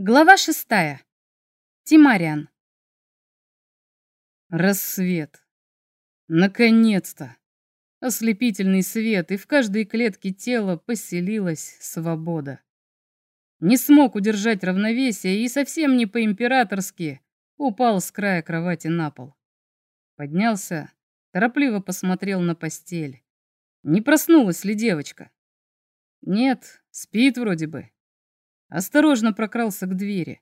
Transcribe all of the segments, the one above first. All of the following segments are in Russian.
Глава шестая. Тимариан. Рассвет. Наконец-то. Ослепительный свет, и в каждой клетке тела поселилась свобода. Не смог удержать равновесие и совсем не по-императорски упал с края кровати на пол. Поднялся, торопливо посмотрел на постель. Не проснулась ли девочка? Нет, спит вроде бы осторожно прокрался к двери.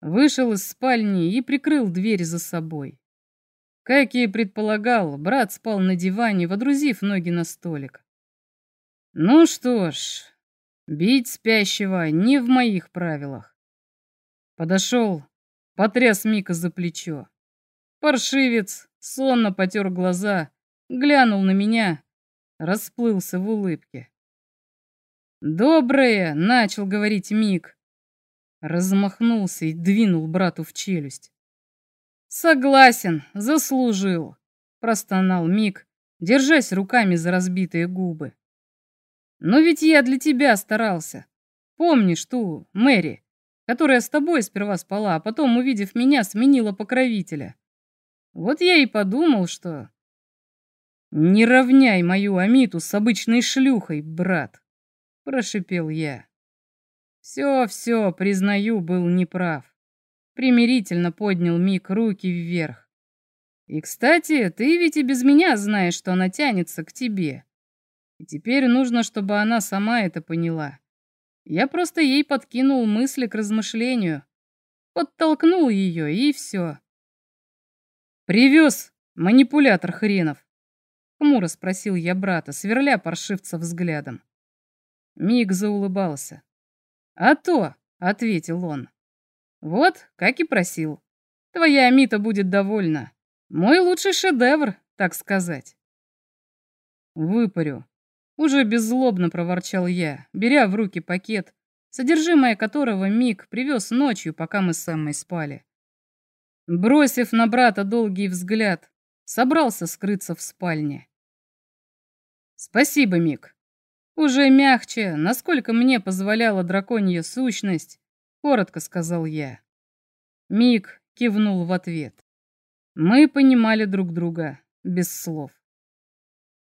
Вышел из спальни и прикрыл дверь за собой. Как и предполагал, брат спал на диване, водрузив ноги на столик. Ну что ж, бить спящего не в моих правилах. Подошел, потряс Мика за плечо. Паршивец сонно потер глаза, глянул на меня, расплылся в улыбке. «Доброе!» — начал говорить Мик. Размахнулся и двинул брату в челюсть. «Согласен, заслужил!» — простонал Мик, держась руками за разбитые губы. «Но ведь я для тебя старался. Помнишь ту, Мэри, которая с тобой сперва спала, а потом, увидев меня, сменила покровителя? Вот я и подумал, что...» «Не равняй мою Амиту с обычной шлюхой, брат!» Прошипел я. Все, все, признаю, был неправ. Примирительно поднял Мик руки вверх. И, кстати, ты ведь и без меня знаешь, что она тянется к тебе. И теперь нужно, чтобы она сама это поняла. Я просто ей подкинул мысли к размышлению. Подтолкнул ее, и все. «Привез, манипулятор хренов!» Хмуро спросил я брата, сверля паршивца взглядом. Миг заулыбался. «А то», — ответил он. «Вот, как и просил. Твоя Амита будет довольна. Мой лучший шедевр, так сказать». «Выпарю», — уже беззлобно проворчал я, беря в руки пакет, содержимое которого Миг привез ночью, пока мы с Эммой спали. Бросив на брата долгий взгляд, собрался скрыться в спальне. «Спасибо, Мик», уже мягче, насколько мне позволяла драконья сущность, коротко сказал я. Мик кивнул в ответ. Мы понимали друг друга без слов.